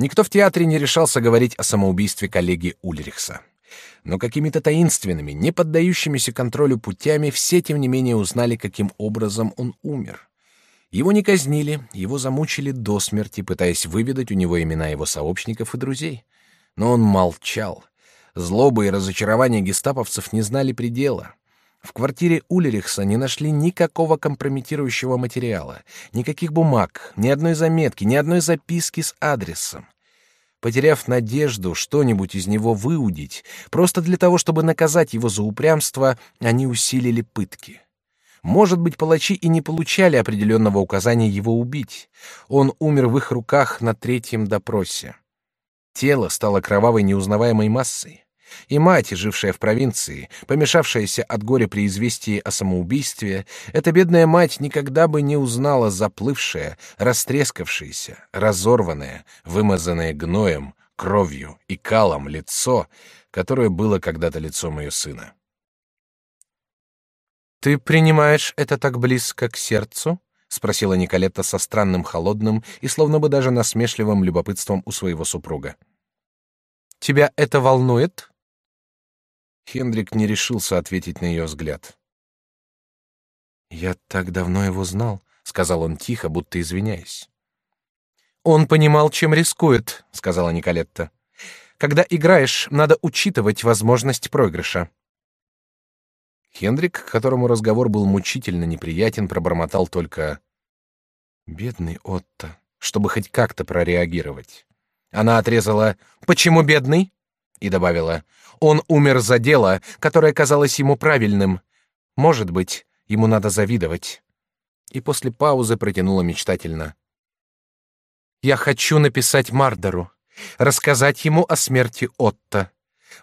Никто в театре не решался говорить о самоубийстве коллеги Ульрихса. Но какими-то таинственными, не поддающимися контролю путями все тем не менее узнали, каким образом он умер. Его не казнили, его замучили до смерти, пытаясь выведать у него имена его сообщников и друзей. Но он молчал. Злоба и разочарование гестаповцев не знали предела. В квартире Улерихса не нашли никакого компрометирующего материала, никаких бумаг, ни одной заметки, ни одной записки с адресом. Потеряв надежду что-нибудь из него выудить, просто для того, чтобы наказать его за упрямство, они усилили пытки. Может быть, палачи и не получали определенного указания его убить. Он умер в их руках на третьем допросе. Тело стало кровавой неузнаваемой массой. И мать, жившая в провинции, помешавшаяся от горя при известии о самоубийстве, эта бедная мать никогда бы не узнала заплывшее, растрескавшееся, разорванное, вымазанное гноем, кровью и калом лицо, которое было когда-то лицом ее сына. «Ты принимаешь это так близко к сердцу?» — спросила Николетта со странным холодным и словно бы даже насмешливым любопытством у своего супруга. «Тебя это волнует?» Хендрик не решился ответить на ее взгляд. «Я так давно его знал», — сказал он тихо, будто извиняясь. «Он понимал, чем рискует», — сказала Николетта. «Когда играешь, надо учитывать возможность проигрыша». Хендрик, которому разговор был мучительно неприятен, пробормотал только «Бедный Отто», чтобы хоть как-то прореагировать. Она отрезала «Почему бедный?» И добавила он умер за дело, которое казалось ему правильным. Может быть, ему надо завидовать. И после паузы протянула мечтательно: "Я хочу написать Мардеру, рассказать ему о смерти Отто.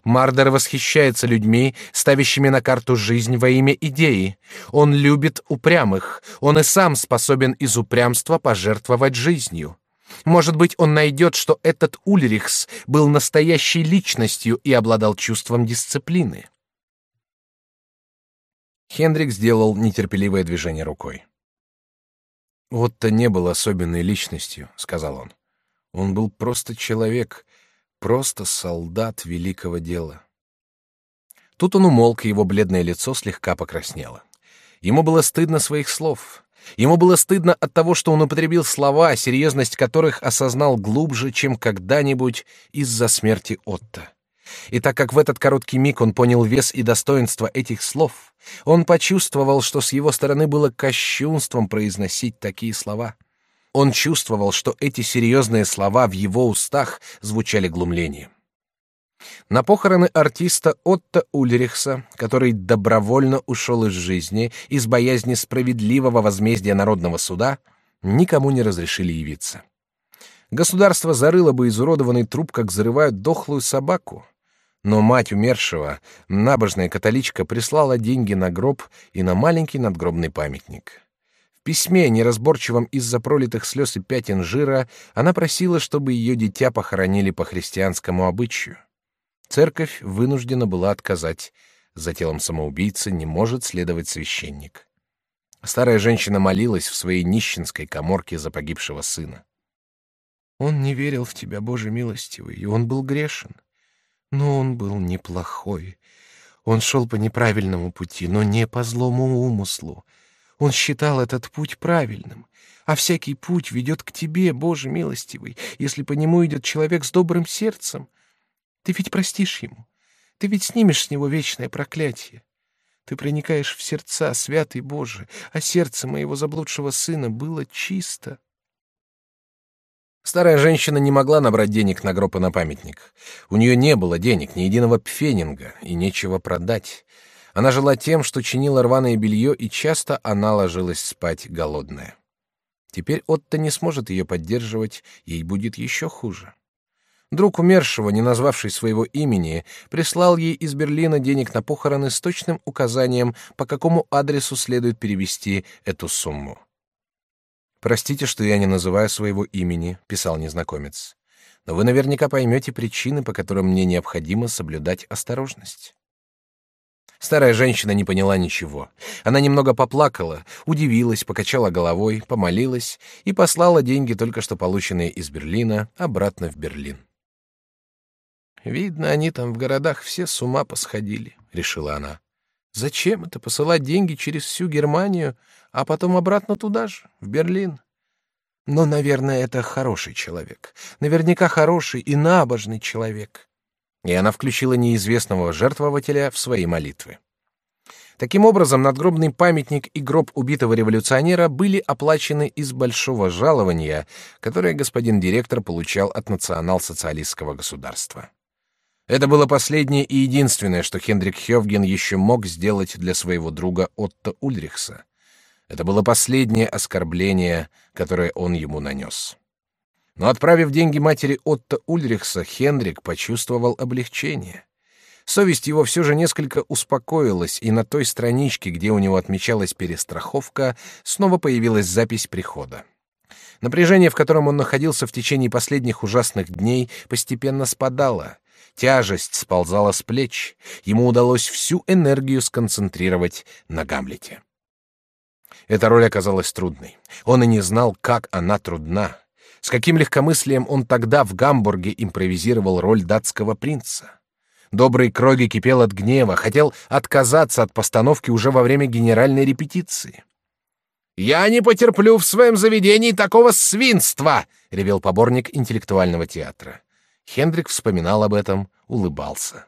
Мардер восхищается людьми, ставящими на карту жизнь во имя идеи. Он любит упрямых. Он и сам способен из упрямства пожертвовать жизнью. Может быть, он найдет, что этот Ульрихс был настоящей личностью и обладал чувством дисциплины. Хендрик сделал нетерпеливое движение рукой. «Отто не был особенной личностью», — сказал он. «Он был просто человек, просто солдат великого дела». Тут он умолк, и его бледное лицо слегка покраснело. Ему было стыдно своих слов. Ему было стыдно от того, что он употребил слова, серьезность которых осознал глубже, чем когда-нибудь из-за смерти Отто. И так как в этот короткий миг он понял вес и достоинство этих слов, он почувствовал, что с его стороны было кощунством произносить такие слова. Он чувствовал, что эти серьезные слова в его устах звучали глумлением. На похороны артиста Отто Ульрихса, который добровольно ушел из жизни из боязни справедливого возмездия народного суда, никому не разрешили явиться. Государство зарыло бы изуродованный труп, как зарывают дохлую собаку. Но мать умершего, набожная католичка, прислала деньги на гроб и на маленький надгробный памятник. В письме, неразборчивом из-за пролитых слез и пятен жира, она просила, чтобы ее дитя похоронили по христианскому обычаю. Церковь вынуждена была отказать. За телом самоубийцы не может следовать священник. Старая женщина молилась в своей нищенской каморке за погибшего сына. Он не верил в тебя, Боже милостивый, и он был грешен. Но он был неплохой. Он шел по неправильному пути, но не по злому умыслу. Он считал этот путь правильным, а всякий путь ведет к тебе, Боже милостивый, если по нему идет человек с добрым сердцем. Ты ведь простишь ему. Ты ведь снимешь с него вечное проклятие. Ты проникаешь в сердца, святый Боже, а сердце моего заблудшего сына было чисто. Старая женщина не могла набрать денег на гроб и на памятник. У нее не было денег, ни единого пфенинга, и нечего продать. Она жила тем, что чинила рваное белье, и часто она ложилась спать голодная. Теперь Отто не сможет ее поддерживать, ей будет еще хуже. Друг умершего, не назвавший своего имени, прислал ей из Берлина денег на похороны с точным указанием, по какому адресу следует перевести эту сумму. «Простите, что я не называю своего имени», — писал незнакомец. «Но вы наверняка поймете причины, по которым мне необходимо соблюдать осторожность». Старая женщина не поняла ничего. Она немного поплакала, удивилась, покачала головой, помолилась и послала деньги, только что полученные из Берлина, обратно в Берлин. «Видно, они там в городах все с ума посходили», — решила она. «Зачем это посылать деньги через всю Германию, а потом обратно туда же, в Берлин?» Но, наверное, это хороший человек. Наверняка хороший и набожный человек и она включила неизвестного жертвователя в свои молитвы. Таким образом, надгробный памятник и гроб убитого революционера были оплачены из большого жалования, которое господин директор получал от национал-социалистского государства. Это было последнее и единственное, что Хендрик Хёвген еще мог сделать для своего друга Отто Ульрихса. Это было последнее оскорбление, которое он ему нанес. Но отправив деньги матери Отто Ульрихса, Хендрик почувствовал облегчение. Совесть его все же несколько успокоилась, и на той страничке, где у него отмечалась перестраховка, снова появилась запись прихода. Напряжение, в котором он находился в течение последних ужасных дней, постепенно спадало. Тяжесть сползала с плеч. Ему удалось всю энергию сконцентрировать на Гамлете. Эта роль оказалась трудной. Он и не знал, как она трудна. С каким легкомыслием он тогда в Гамбурге импровизировал роль датского принца. Добрый Кроги кипел от гнева, хотел отказаться от постановки уже во время генеральной репетиции. «Я не потерплю в своем заведении такого свинства!» — ревел поборник интеллектуального театра. Хендрик вспоминал об этом, улыбался.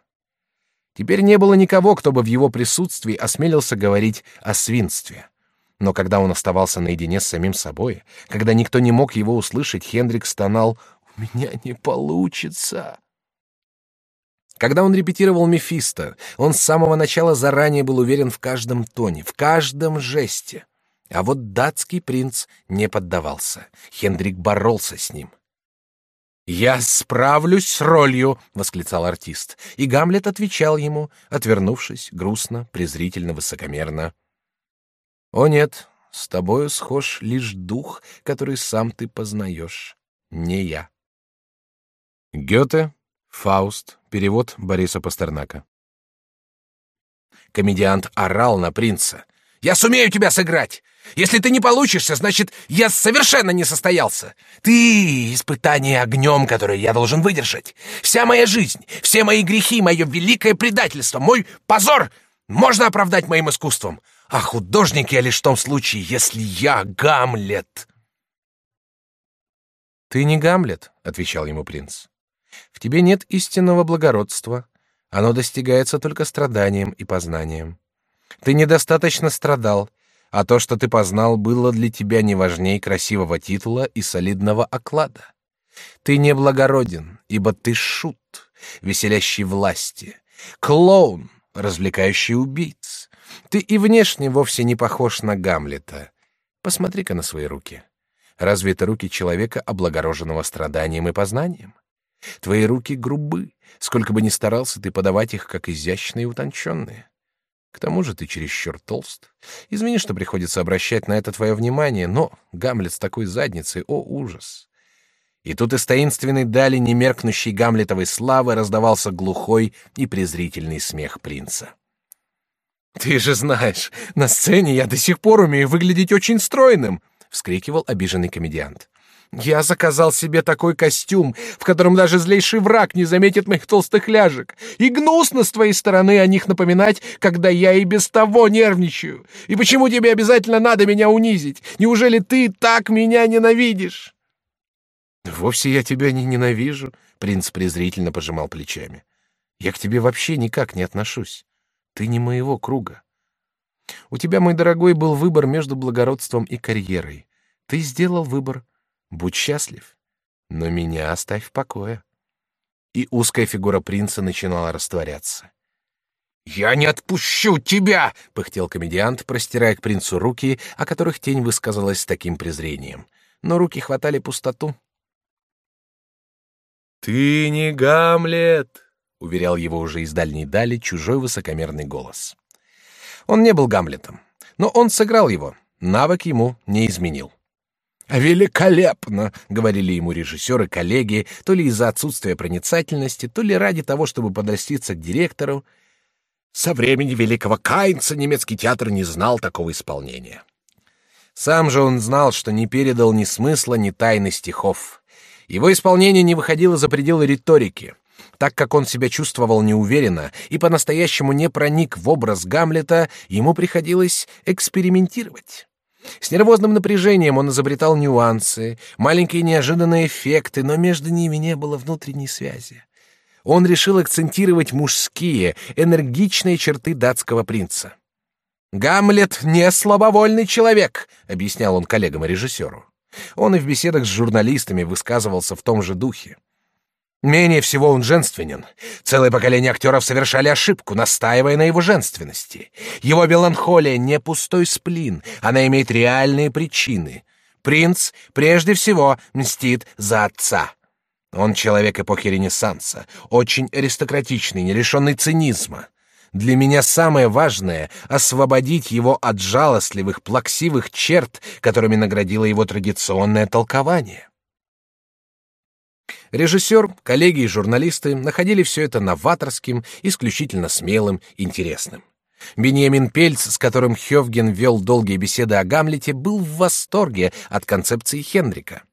Теперь не было никого, кто бы в его присутствии осмелился говорить о свинстве. Но когда он оставался наедине с самим собой, когда никто не мог его услышать, Хендрик стонал «У меня не получится». Когда он репетировал Мефисто, он с самого начала заранее был уверен в каждом тоне, в каждом жесте. А вот датский принц не поддавался. Хендрик боролся с ним. «Я справлюсь с ролью!» — восклицал артист. И Гамлет отвечал ему, отвернувшись, грустно, презрительно, высокомерно. О нет, с тобою схож лишь дух, который сам ты познаешь, не я. Гёте, Фауст, перевод Бориса Пастернака. Комедиант орал на принца. «Я сумею тебя сыграть! Если ты не получишься, значит, я совершенно не состоялся! Ты — испытание огнем, которое я должен выдержать! Вся моя жизнь, все мои грехи, мое великое предательство, мой позор можно оправдать моим искусством! А художник я лишь в том случае, если я Гамлет. Ты не Гамлет, отвечал ему принц. В тебе нет истинного благородства. Оно достигается только страданием и познанием. Ты недостаточно страдал, а то, что ты познал, было для тебя не важней красивого титула и солидного оклада. Ты не благороден, ибо ты шут, веселящий власти, клоун, развлекающий убийц, ты и внешне вовсе не похож на Гамлета. Посмотри-ка на свои руки. Разве это руки человека, облагороженного страданием и познанием? Твои руки грубы, сколько бы ни старался ты подавать их как изящные и утонченные. К тому же ты чересчур толст. Извини, что приходится обращать на это твое внимание, но Гамлет с такой задницей, о ужас! И тут из таинственной дали немеркнущей Гамлетовой славы раздавался глухой и презрительный смех принца. Ты же знаешь, на сцене я до сих пор умею выглядеть очень стройным, вскрикивал обиженный комедиант. Я заказал себе такой костюм, в котором даже злейший враг не заметит моих толстых ляжек. И гнусно с твоей стороны о них напоминать, когда я и без того нервничаю. И почему тебе обязательно надо меня унизить? Неужели ты так меня ненавидишь? Вовсе я тебя не ненавижу, принц презрительно пожимал плечами. Я к тебе вообще никак не отношусь. Ты не моего круга. У тебя, мой дорогой, был выбор между благородством и карьерой. Ты сделал выбор. Будь счастлив. Но меня оставь в покое. И узкая фигура принца начинала растворяться. «Я не отпущу тебя!» — пыхтел комедиант, простирая к принцу руки, о которых тень высказалась с таким презрением. Но руки хватали пустоту. «Ты не Гамлет!» — уверял его уже из дальней дали чужой высокомерный голос. Он не был Гамлетом, но он сыграл его, навык ему не изменил. «Великолепно!» — говорили ему режиссеры, коллеги, то ли из-за отсутствия проницательности, то ли ради того, чтобы подоститься к директору. Со времени великого Кайнца немецкий театр не знал такого исполнения. Сам же он знал, что не передал ни смысла, ни тайны стихов. Его исполнение не выходило за пределы риторики. Так как он себя чувствовал неуверенно и по-настоящему не проник в образ Гамлета, ему приходилось экспериментировать. С нервозным напряжением он изобретал нюансы, маленькие неожиданные эффекты, но между ними не было внутренней связи. Он решил акцентировать мужские, энергичные черты датского принца. «Гамлет не слабовольный человек», — объяснял он коллегам и режиссеру. Он и в беседах с журналистами высказывался в том же духе. Менее всего он женственен. Целое поколение актеров совершали ошибку, настаивая на его женственности. Его меланхолия не пустой сплин, она имеет реальные причины. Принц прежде всего мстит за отца. Он человек эпохи Ренессанса, очень аристократичный, не лишенный цинизма. Для меня самое важное — освободить его от жалостливых, плаксивых черт, которыми наградило его традиционное толкование. Режиссер, коллеги и журналисты находили все это новаторским, исключительно смелым, интересным. Беньямин Пельц, с которым Хёвген вел долгие беседы о Гамлете, был в восторге от концепции Хендрика.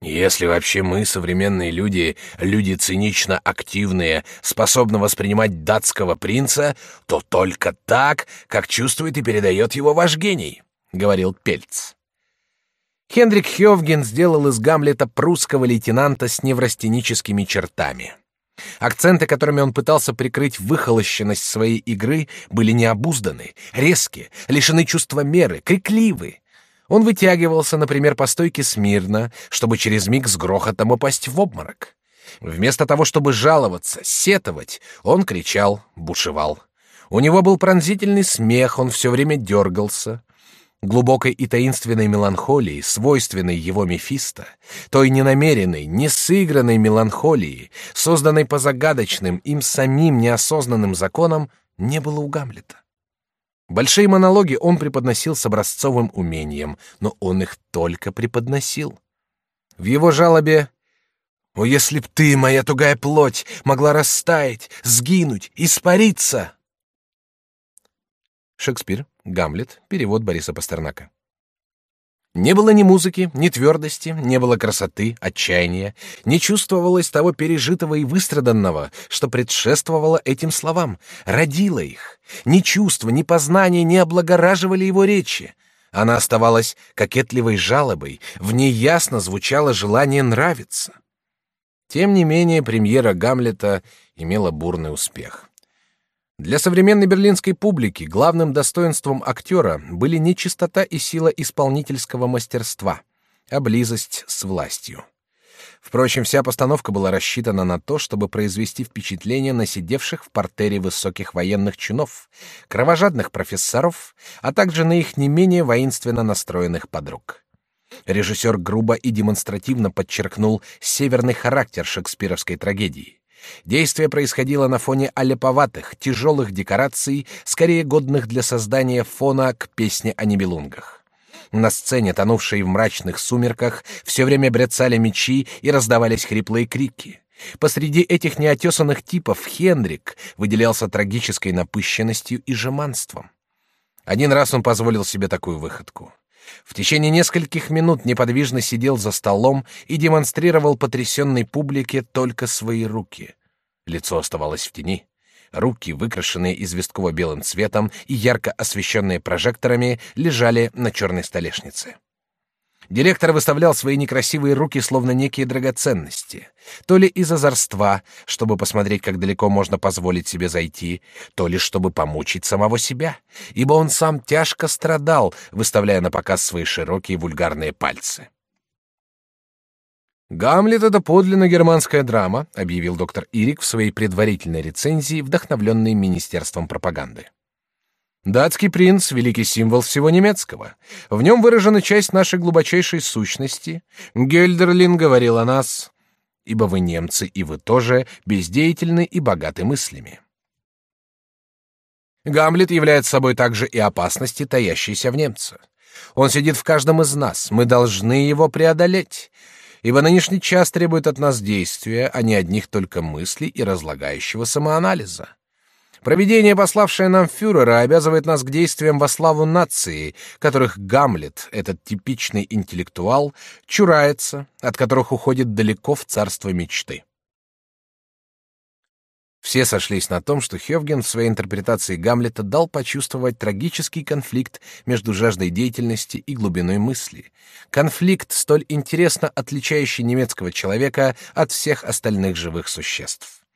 Если вообще мы, современные люди, люди цинично активные, способны воспринимать датского принца, то только так, как чувствует и передает его ваш гений, — говорил Пельц. Хендрик Хёвген сделал из Гамлета прусского лейтенанта с неврастеническими чертами. Акценты, которыми он пытался прикрыть выхолощенность своей игры, были необузданы, резкие, лишены чувства меры, крикливы. Он вытягивался, например, по стойке смирно, чтобы через миг с грохотом упасть в обморок. Вместо того, чтобы жаловаться, сетовать, он кричал, бушевал. У него был пронзительный смех, он все время дергался глубокой и таинственной меланхолии, свойственной его Мефисто, той ненамеренной, несыгранной меланхолии, созданной по загадочным, им самим неосознанным законам, не было у Гамлета. Большие монологи он преподносил с образцовым умением, но он их только преподносил. В его жалобе «О, если б ты, моя тугая плоть, могла растаять, сгинуть, испариться!» Шекспир, Гамлет, перевод Бориса Пастернака. Не было ни музыки, ни твердости, не было красоты, отчаяния, не чувствовалось того пережитого и выстраданного, что предшествовало этим словам, родило их. Ни чувства, ни познания не облагораживали его речи. Она оставалась кокетливой жалобой, в ней ясно звучало желание нравиться. Тем не менее, премьера Гамлета имела бурный успех. Для современной берлинской публики главным достоинством актера были не чистота и сила исполнительского мастерства, а близость с властью. Впрочем, вся постановка была рассчитана на то, чтобы произвести впечатление на сидевших в портере высоких военных чинов, кровожадных профессоров, а также на их не менее воинственно настроенных подруг. Режиссер грубо и демонстративно подчеркнул северный характер шекспировской трагедии. Действие происходило на фоне аляповатых, тяжелых декораций, скорее годных для создания фона к песне о небелунгах. На сцене, тонувшей в мрачных сумерках, все время бряцали мечи и раздавались хриплые крики. Посреди этих неотесанных типов Хендрик выделялся трагической напыщенностью и жеманством. Один раз он позволил себе такую выходку. В течение нескольких минут неподвижно сидел за столом и демонстрировал потрясенной публике только свои руки. Лицо оставалось в тени. Руки, выкрашенные известково-белым цветом и ярко освещенные прожекторами, лежали на черной столешнице. Директор выставлял свои некрасивые руки словно некие драгоценности, то ли из озорства, чтобы посмотреть, как далеко можно позволить себе зайти, то ли чтобы помучить самого себя, ибо он сам тяжко страдал, выставляя на показ свои широкие вульгарные пальцы. «Гамлет — это подлинно германская драма», — объявил доктор Ирик в своей предварительной рецензии, вдохновленной Министерством пропаганды. Датский принц — великий символ всего немецкого. В нем выражена часть нашей глубочайшей сущности. Гельдерлин говорил о нас, ибо вы немцы, и вы тоже бездеятельны и богаты мыслями. Гамлет является собой также и опасности, таящиеся в немце. Он сидит в каждом из нас, мы должны его преодолеть, ибо нынешний час требует от нас действия, а не одних только мыслей и разлагающего самоанализа. Провидение, пославшее нам фюрера, обязывает нас к действиям во славу нации, которых Гамлет, этот типичный интеллектуал, чурается, от которых уходит далеко в царство мечты. Все сошлись на том, что Хевген в своей интерпретации Гамлета дал почувствовать трагический конфликт между жаждой деятельности и глубиной мысли. Конфликт, столь интересно отличающий немецкого человека от всех остальных живых существ.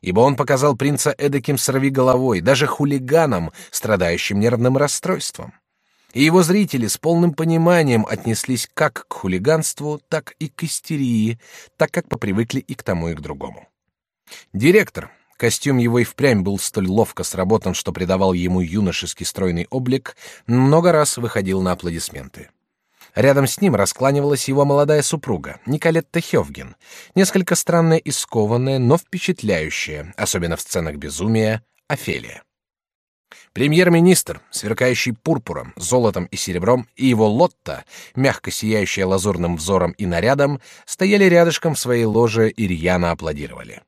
Ибо он показал принца эдаким сорвиголовой, даже хулиганом, страдающим нервным расстройством. И его зрители с полным пониманием отнеслись как к хулиганству, так и к истерии, так как попривыкли и к тому, и к другому. Директор, Костюм его и впрямь был столь ловко сработан, что придавал ему юношеский стройный облик, много раз выходил на аплодисменты. Рядом с ним раскланивалась его молодая супруга, Николетта Хевген, несколько странная и скованная, но впечатляющая, особенно в сценах безумия, Офелия. Премьер-министр, сверкающий пурпуром, золотом и серебром, и его Лотта, мягко сияющая лазурным взором и нарядом, стояли рядышком в своей ложе и рьяно аплодировали.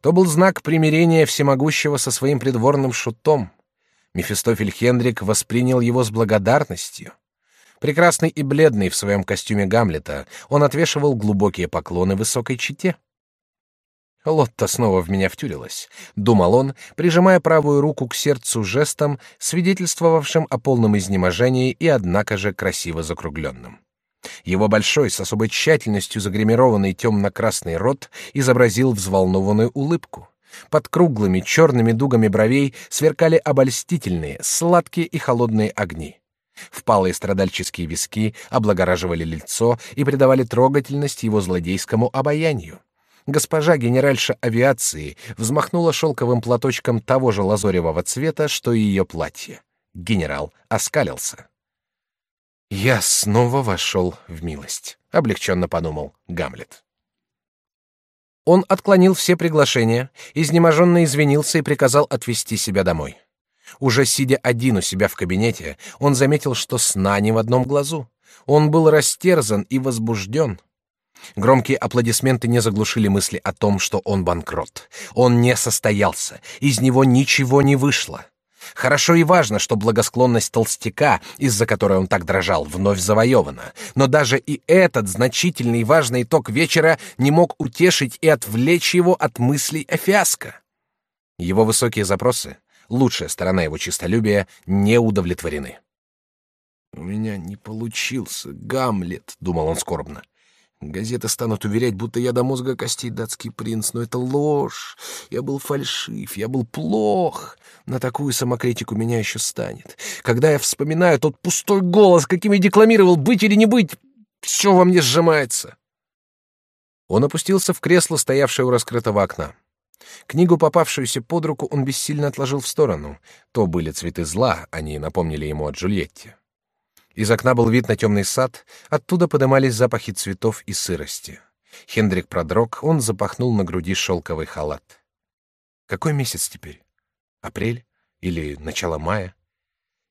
То был знак примирения всемогущего со своим придворным шутом. Мефистофель Хендрик воспринял его с благодарностью. Прекрасный и бледный в своем костюме Гамлета, он отвешивал глубокие поклоны высокой чете. Лотта снова в меня втюрилась, думал он, прижимая правую руку к сердцу жестом, свидетельствовавшим о полном изнеможении и однако же красиво закругленным. Его большой, с особой тщательностью загримированный темно-красный рот изобразил взволнованную улыбку. Под круглыми черными дугами бровей сверкали обольстительные, сладкие и холодные огни. Впалые страдальческие виски облагораживали лицо и придавали трогательность его злодейскому обаянию. Госпожа генеральша авиации взмахнула шелковым платочком того же лазоревого цвета, что и ее платье. Генерал оскалился. Я снова вошел в милость, облегченно подумал Гамлет. Он отклонил все приглашения, изнеможенно извинился и приказал отвезти себя домой. Уже сидя один у себя в кабинете, он заметил, что сна не в одном глазу. Он был растерзан и возбужден. Громкие аплодисменты не заглушили мысли о том, что он банкрот. Он не состоялся, из него ничего не вышло. Хорошо и важно, что благосклонность толстяка, из-за которой он так дрожал, вновь завоевана. Но даже и этот значительный и важный итог вечера не мог утешить и отвлечь его от мыслей о фиаско. Его высокие запросы, лучшая сторона его честолюбия, не удовлетворены. «У меня не получился Гамлет», — думал он скорбно. Газеты станут уверять, будто я до мозга костей датский принц, но это ложь. Я был фальшив, я был плох. На такую самокритику меня еще станет. Когда я вспоминаю тот пустой голос, каким я декламировал «быть или не быть», все во мне сжимается. Он опустился в кресло, стоявшее у раскрытого окна. Книгу, попавшуюся под руку, он бессильно отложил в сторону. То были цветы зла, они напомнили ему о Джульетте. Из окна был вид на темный сад, оттуда подымались запахи цветов и сырости. Хендрик продрог, он запахнул на груди шелковый халат. Какой месяц теперь? Апрель или начало мая?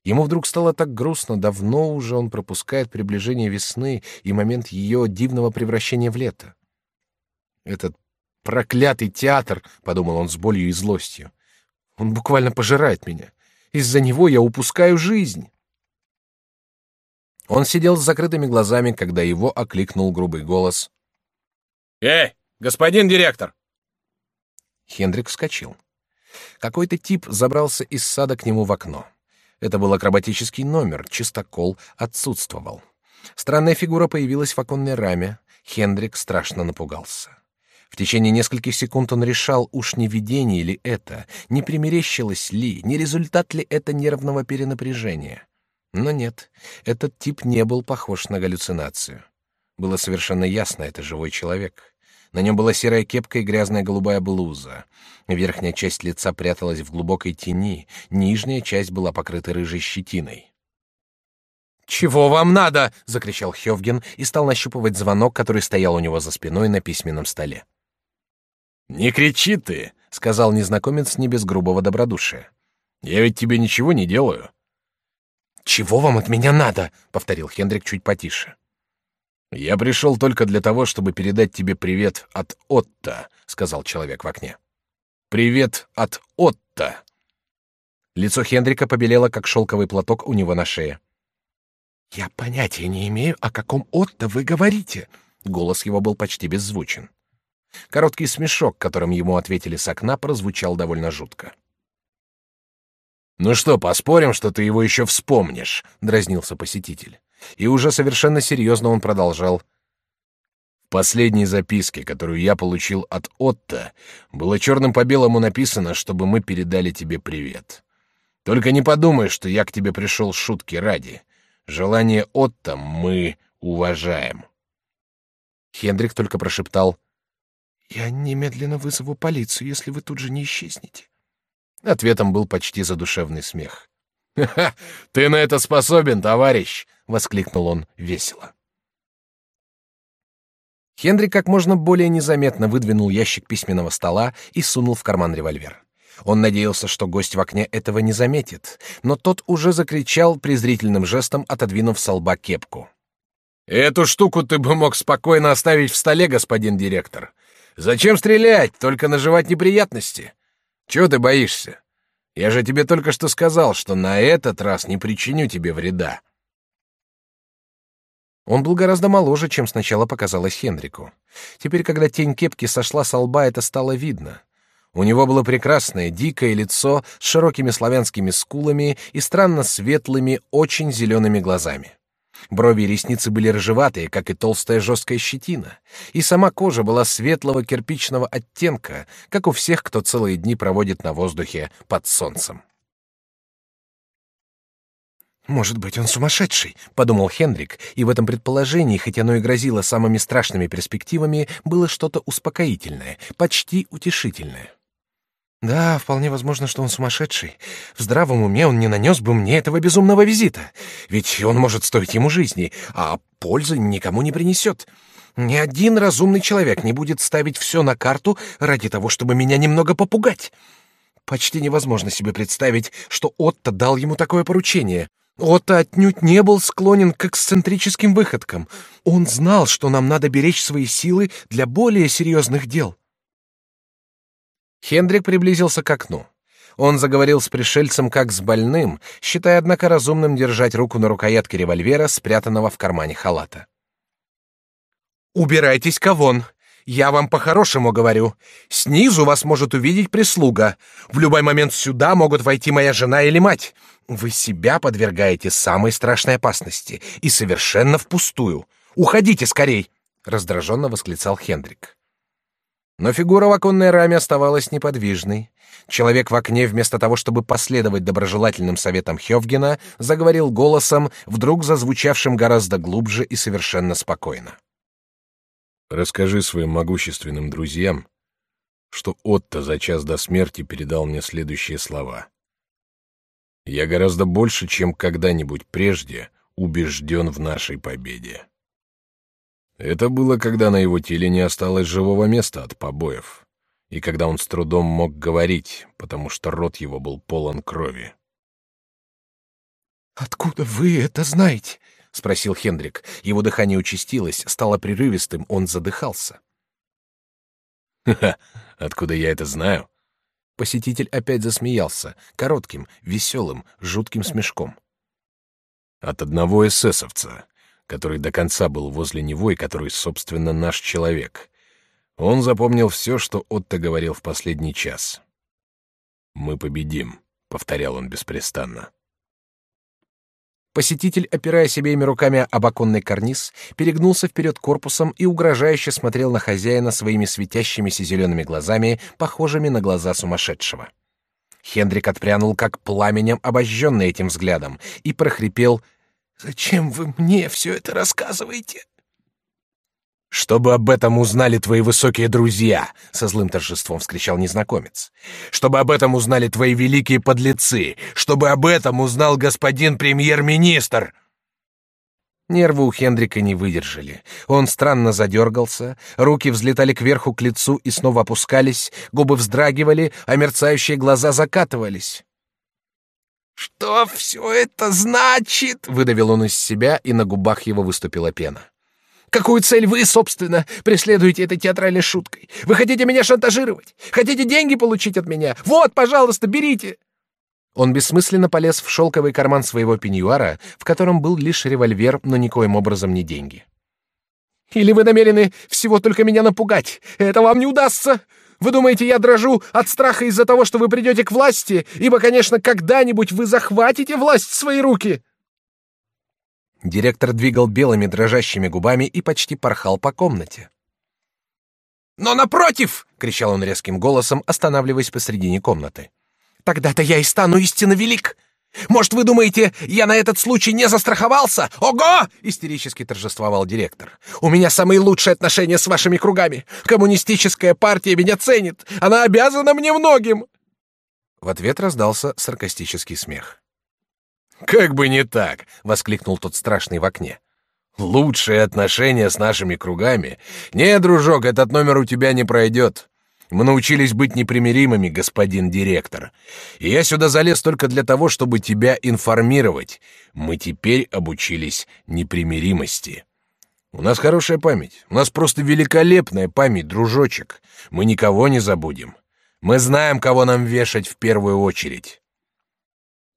Ему вдруг стало так грустно, давно уже он пропускает приближение весны и момент ее дивного превращения в лето. Этот проклятый театр, подумал он с болью и злостью. Он буквально пожирает меня. Из-за него я упускаю жизнь. Он сидел с закрытыми глазами, когда его окликнул грубый голос. «Эй, господин директор!» Хендрик вскочил. Какой-то тип забрался из сада к нему в окно. Это был акробатический номер, чистокол отсутствовал. Странная фигура появилась в оконной раме. Хендрик страшно напугался. В течение нескольких секунд он решал, уж не видение ли это, не примерещилось ли, не результат ли это нервного перенапряжения. Но нет, этот тип не был похож на галлюцинацию. Было совершенно ясно, это живой человек. На нем была серая кепка и грязная голубая блуза. Верхняя часть лица пряталась в глубокой тени, нижняя часть была покрыта рыжей щетиной. «Чего вам надо?» — закричал Хёвген и стал нащупывать звонок, который стоял у него за спиной на письменном столе. «Не кричи ты!» — сказал незнакомец не без грубого добродушия. «Я ведь тебе ничего не делаю. «Чего вам от меня надо?» — повторил Хендрик чуть потише. «Я пришел только для того, чтобы передать тебе привет от Отто», — сказал человек в окне. «Привет от Отто. Лицо Хендрика побелело, как шелковый платок у него на шее. «Я понятия не имею, о каком Отто вы говорите». Голос его был почти беззвучен. Короткий смешок, которым ему ответили с окна, прозвучал довольно жутко. «Ну что, поспорим, что ты его еще вспомнишь?» — дразнился посетитель. И уже совершенно серьезно он продолжал. В последней записке, которую я получил от Отто, было черным по белому написано, чтобы мы передали тебе привет. Только не подумай, что я к тебе пришел шутки ради. Желание Отто мы уважаем. Хендрик только прошептал. «Я немедленно вызову полицию, если вы тут же не исчезнете». Ответом был почти задушевный смех. «Ха-ха! Ты на это способен, товарищ!» — воскликнул он весело. Хендрик как можно более незаметно выдвинул ящик письменного стола и сунул в карман револьвер. Он надеялся, что гость в окне этого не заметит, но тот уже закричал презрительным жестом, отодвинув с лба кепку. «Эту штуку ты бы мог спокойно оставить в столе, господин директор. Зачем стрелять, только наживать неприятности? Чего ты боишься? Я же тебе только что сказал, что на этот раз не причиню тебе вреда». Он был гораздо моложе, чем сначала показалось Хендрику. Теперь, когда тень кепки сошла с лба, это стало видно. У него было прекрасное, дикое лицо с широкими славянскими скулами и странно светлыми, очень зелеными глазами. Брови и ресницы были рыжеватые, как и толстая жесткая щетина, и сама кожа была светлого кирпичного оттенка, как у всех, кто целые дни проводит на воздухе под солнцем. «Может быть, он сумасшедший», — подумал Хендрик, и в этом предположении, хоть оно и грозило самыми страшными перспективами, было что-то успокоительное, почти утешительное. Да, вполне возможно, что он сумасшедший. В здравом уме он не нанес бы мне этого безумного визита. Ведь он может стоить ему жизни, а пользы никому не принесет. Ни один разумный человек не будет ставить все на карту ради того, чтобы меня немного попугать. Почти невозможно себе представить, что Отто дал ему такое поручение. Отто отнюдь не был склонен к эксцентрическим выходкам. Он знал, что нам надо беречь свои силы для более серьезных дел. Хендрик приблизился к окну. Он заговорил с пришельцем как с больным, считая, однако, разумным держать руку на рукоятке револьвера, спрятанного в кармане халата. «Убирайтесь-ка вон! Я вам по-хорошему говорю. Снизу вас может увидеть прислуга. В любой момент сюда могут войти моя жена или мать. Вы себя подвергаете самой страшной опасности и совершенно впустую. Уходите скорей!» — раздраженно восклицал Хендрик. Но фигура в оконной раме оставалась неподвижной. Человек в окне, вместо того, чтобы последовать доброжелательным советам Хёвгена, заговорил голосом, вдруг зазвучавшим гораздо глубже и совершенно спокойно. «Расскажи своим могущественным друзьям, что Отто за час до смерти передал мне следующие слова. «Я гораздо больше, чем когда-нибудь прежде, убежден в нашей победе». Это было, когда на его теле не осталось живого места от побоев, и когда он с трудом мог говорить, потому что рот его был полон крови. «Откуда вы это знаете?» — спросил Хендрик. Его дыхание участилось, стало прерывистым, он задыхался. «Ха-ха, откуда я это знаю?» Посетитель опять засмеялся, коротким, веселым, жутким смешком. «От одного эсэсовца, который до конца был возле него и который, собственно, наш человек. Он запомнил все, что Отто говорил в последний час. «Мы победим», — повторял он беспрестанно. Посетитель, опираясь обеими руками об оконный карниз, перегнулся вперед корпусом и угрожающе смотрел на хозяина своими светящимися зелеными глазами, похожими на глаза сумасшедшего. Хендрик отпрянул, как пламенем обожженный этим взглядом, и прохрипел — Зачем вы мне все это рассказываете? Чтобы об этом узнали твои высокие друзья, со злым торжеством вскричал незнакомец. Чтобы об этом узнали твои великие подлецы, чтобы об этом узнал господин премьер-министр. Нервы у Хендрика не выдержали. Он странно задергался, руки взлетали кверху к лицу и снова опускались, губы вздрагивали, а мерцающие глаза закатывались. «Что все это значит?» — выдавил он из себя, и на губах его выступила пена. «Какую цель вы, собственно, преследуете этой театральной шуткой? Вы хотите меня шантажировать? Хотите деньги получить от меня? Вот, пожалуйста, берите!» Он бессмысленно полез в шелковый карман своего пеньюара, в котором был лишь револьвер, но никоим образом не деньги. «Или вы намерены всего только меня напугать? Это вам не удастся! Вы думаете, я дрожу от страха из-за того, что вы придете к власти, ибо, конечно, когда-нибудь вы захватите власть в свои руки?» Директор двигал белыми дрожащими губами и почти порхал по комнате. «Но напротив!» — кричал он резким голосом, останавливаясь посредине комнаты. «Тогда-то я и стану истинно велик! Может, вы думаете, я на этот случай не застраховался? Ого!» — истерически торжествовал директор. «У меня самые лучшие отношения с вашими кругами. Коммунистическая партия меня ценит. Она обязана мне многим!» В ответ раздался саркастический смех. «Как бы не так!» — воскликнул тот страшный в окне. «Лучшие отношения с нашими кругами? Не, дружок, этот номер у тебя не пройдет. Мы научились быть непримиримыми, господин директор. И я сюда залез только для того, чтобы тебя информировать. Мы теперь обучились непримиримости. У нас хорошая память. У нас просто великолепная память, дружочек. Мы никого не забудем. Мы знаем, кого нам вешать в первую очередь.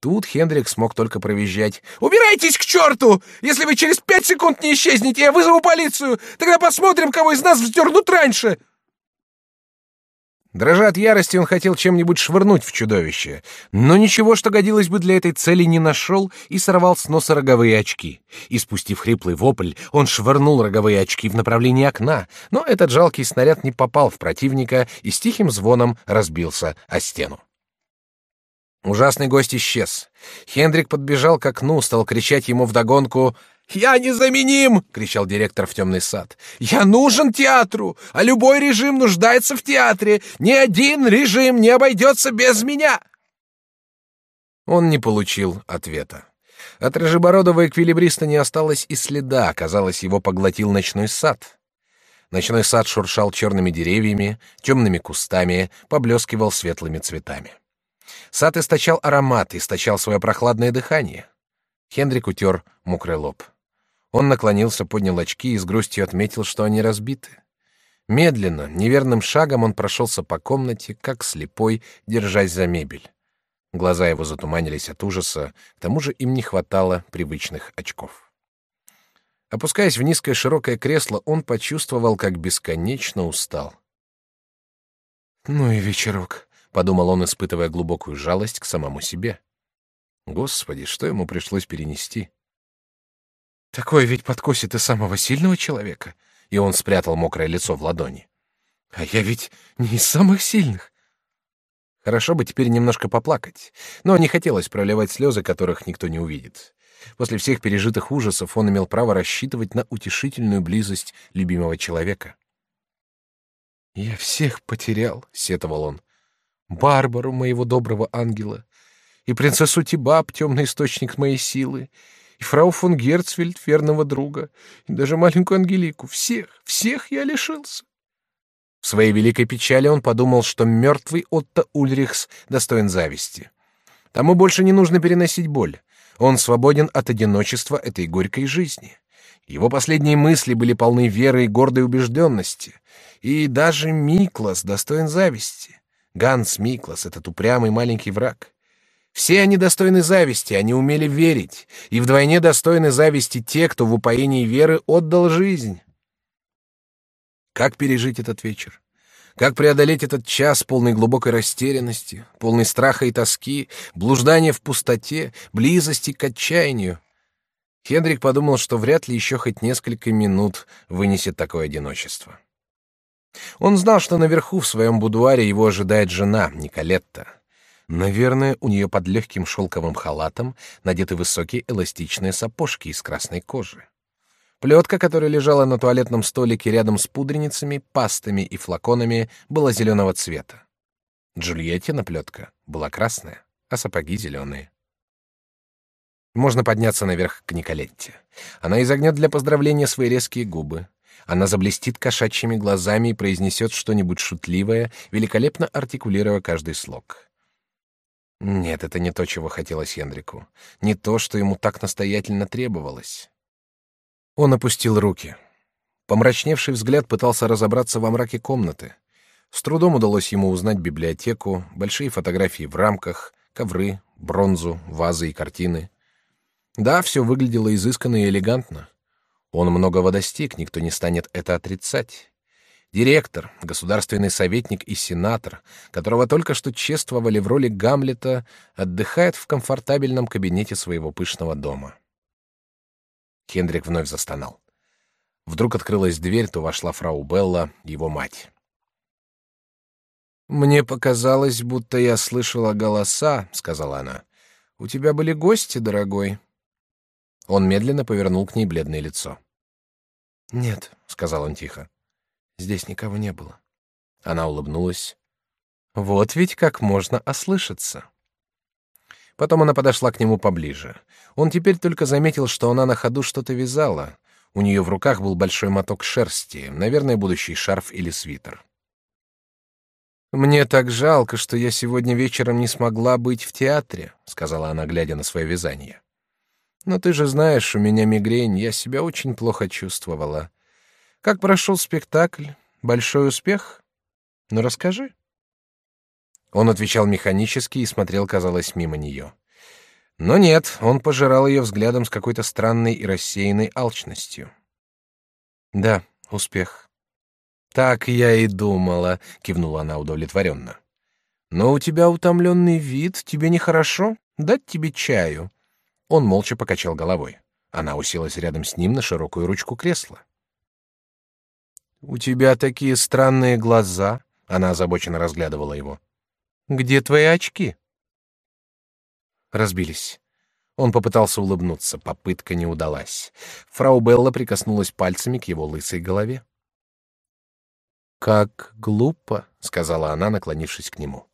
Тут Хендрик смог только провизжать. «Убирайтесь к черту! Если вы через пять секунд не исчезнете, я вызову полицию! Тогда посмотрим, кого из нас вздернут раньше!» Дрожа от ярости, он хотел чем-нибудь швырнуть в чудовище, но ничего, что годилось бы для этой цели, не нашел и сорвал с носа роговые очки. И спустив хриплый вопль, он швырнул роговые очки в направлении окна, но этот жалкий снаряд не попал в противника и с тихим звоном разбился о стену. Ужасный гость исчез. Хендрик подбежал к окну, стал кричать ему вдогонку «Я незаменим!» — кричал директор в темный сад. «Я нужен театру, а любой режим нуждается в театре. Ни один режим не обойдется без меня!» Он не получил ответа. От рыжебородого эквилибриста не осталось и следа, казалось, его поглотил ночной сад. Ночной сад шуршал черными деревьями, темными кустами, поблескивал светлыми цветами. Сад источал аромат, источал свое прохладное дыхание. Хендрик утер мокрый лоб. Он наклонился, поднял очки и с грустью отметил, что они разбиты. Медленно, неверным шагом он прошелся по комнате, как слепой, держась за мебель. Глаза его затуманились от ужаса, к тому же им не хватало привычных очков. Опускаясь в низкое широкое кресло, он почувствовал, как бесконечно устал. «Ну и вечерок», — подумал он, испытывая глубокую жалость к самому себе. Господи, что ему пришлось перенести? Такое ведь подкосит и самого сильного человека. И он спрятал мокрое лицо в ладони. А я ведь не из самых сильных. Хорошо бы теперь немножко поплакать, но не хотелось проливать слезы, которых никто не увидит. После всех пережитых ужасов он имел право рассчитывать на утешительную близость любимого человека. «Я всех потерял», — сетовал он. «Барбару, моего доброго ангела, и принцессу Тибаб, темный источник моей силы, и фрау фон Герцфельд, верного друга, и даже маленькую Ангелику. Всех, всех я лишился. В своей великой печали он подумал, что мертвый Отто Ульрихс достоин зависти. Тому больше не нужно переносить боль. Он свободен от одиночества этой горькой жизни. Его последние мысли были полны веры и гордой убежденности. И даже Миклас достоин зависти. Ганс Миклас, этот упрямый маленький враг. Все они достойны зависти, они умели верить, и вдвойне достойны зависти те, кто в упоении веры отдал жизнь. Как пережить этот вечер? Как преодолеть этот час полный глубокой растерянности, полный страха и тоски, блуждания в пустоте, близости к отчаянию? Хендрик подумал, что вряд ли еще хоть несколько минут вынесет такое одиночество. Он знал, что наверху в своем будуаре его ожидает жена, Николетта. Наверное, у нее под легким шелковым халатом надеты высокие эластичные сапожки из красной кожи. Плетка, которая лежала на туалетном столике рядом с пудреницами, пастами и флаконами, была зеленого цвета. Джульетtina плетка была красная, а сапоги зеленые. Можно подняться наверх к Николетте. Она изогнет для поздравления свои резкие губы. Она заблестит кошачьими глазами и произнесет что-нибудь шутливое, великолепно артикулируя каждый слог. Нет, это не то, чего хотелось Хендрику. Не то, что ему так настоятельно требовалось. Он опустил руки. Помрачневший взгляд пытался разобраться во мраке комнаты. С трудом удалось ему узнать библиотеку, большие фотографии в рамках, ковры, бронзу, вазы и картины. Да, все выглядело изысканно и элегантно. Он многого достиг, никто не станет это отрицать. Директор, государственный советник и сенатор, которого только что чествовали в роли Гамлета, отдыхает в комфортабельном кабинете своего пышного дома. Хендрик вновь застонал. Вдруг открылась дверь, то вошла фрау Белла, его мать. «Мне показалось, будто я слышала голоса», — сказала она. «У тебя были гости, дорогой?» Он медленно повернул к ней бледное лицо. «Нет», — сказал он тихо. «Здесь никого не было». Она улыбнулась. «Вот ведь как можно ослышаться». Потом она подошла к нему поближе. Он теперь только заметил, что она на ходу что-то вязала. У нее в руках был большой моток шерсти, наверное, будущий шарф или свитер. «Мне так жалко, что я сегодня вечером не смогла быть в театре», — сказала она, глядя на свое вязание. «Но ты же знаешь, у меня мигрень, я себя очень плохо чувствовала. Как прошел спектакль? Большой успех? Ну, расскажи». Он отвечал механически и смотрел, казалось, мимо нее. Но нет, он пожирал ее взглядом с какой-то странной и рассеянной алчностью. Да, успех. Так я и думала, кивнула она удовлетворенно. Но у тебя утомленный вид, тебе нехорошо? Дать тебе чаю? Он молча покачал головой. Она уселась рядом с ним на широкую ручку кресла. У тебя такие странные глаза. Она озабоченно разглядывала его. Где твои очки? разбились. Он попытался улыбнуться, попытка не удалась. Фрау Белла прикоснулась пальцами к его лысой голове. Как глупо, сказала она, наклонившись к нему.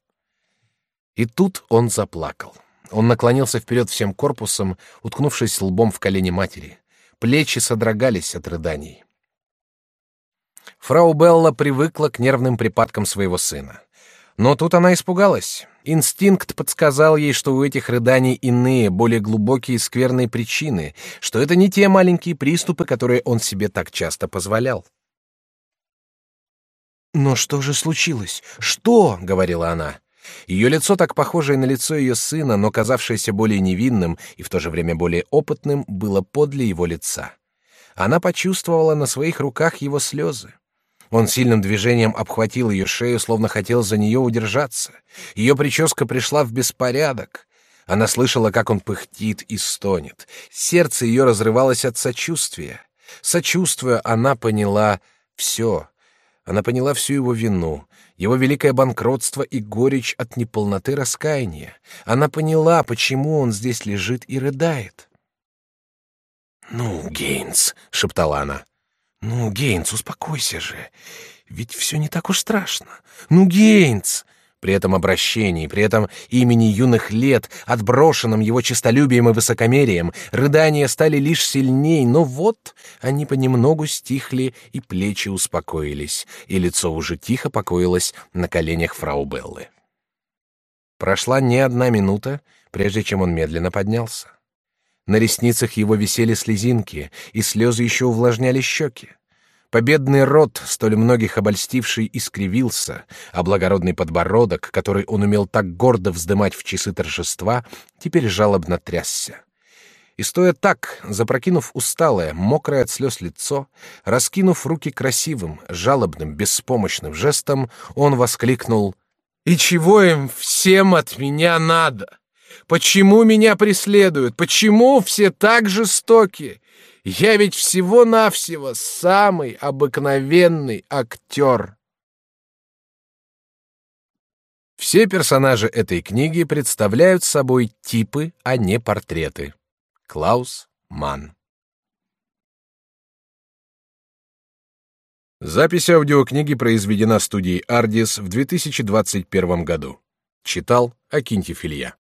И тут он заплакал. Он наклонился вперед всем корпусом, уткнувшись лбом в колени матери. Плечи содрогались от рыданий. Фрау Белла привыкла к нервным припадкам своего сына. Но тут она испугалась. Инстинкт подсказал ей, что у этих рыданий иные, более глубокие и скверные причины, что это не те маленькие приступы, которые он себе так часто позволял. «Но что же случилось? Что?» — говорила она. Ее лицо, так похожее на лицо ее сына, но казавшееся более невинным и в то же время более опытным, было подле его лица. Она почувствовала на своих руках его слезы. Он сильным движением обхватил ее шею, словно хотел за нее удержаться. Ее прическа пришла в беспорядок. Она слышала, как он пыхтит и стонет. Сердце ее разрывалось от сочувствия. Сочувствуя, она поняла все. Она поняла всю его вину, его великое банкротство и горечь от неполноты раскаяния. Она поняла, почему он здесь лежит и рыдает. «Ну, Гейнс», — шептала она, — ну, Гейнс, успокойся же. Ведь все не так уж страшно. Ну, Гейнс! При этом обращении, при этом имени юных лет, отброшенном его честолюбием и высокомерием, рыдания стали лишь сильней, но вот они понемногу стихли, и плечи успокоились, и лицо уже тихо покоилось на коленях фрау Беллы. Прошла не одна минута, прежде чем он медленно поднялся. На ресницах его висели слезинки, и слезы еще увлажняли щеки. Победный рот, столь многих обольстивший, искривился, а благородный подбородок, который он умел так гордо вздымать в часы торжества, теперь жалобно трясся. И стоя так, запрокинув усталое, мокрое от слез лицо, раскинув руки красивым, жалобным, беспомощным жестом, он воскликнул «И чего им всем от меня надо?» Почему меня преследуют? Почему все так жестоки? Я ведь всего-навсего самый обыкновенный актер. Все персонажи этой книги представляют собой типы, а не портреты. Клаус Манн Запись аудиокниги произведена студией Ardis в 2021 году. Читал Акинтьев Илья.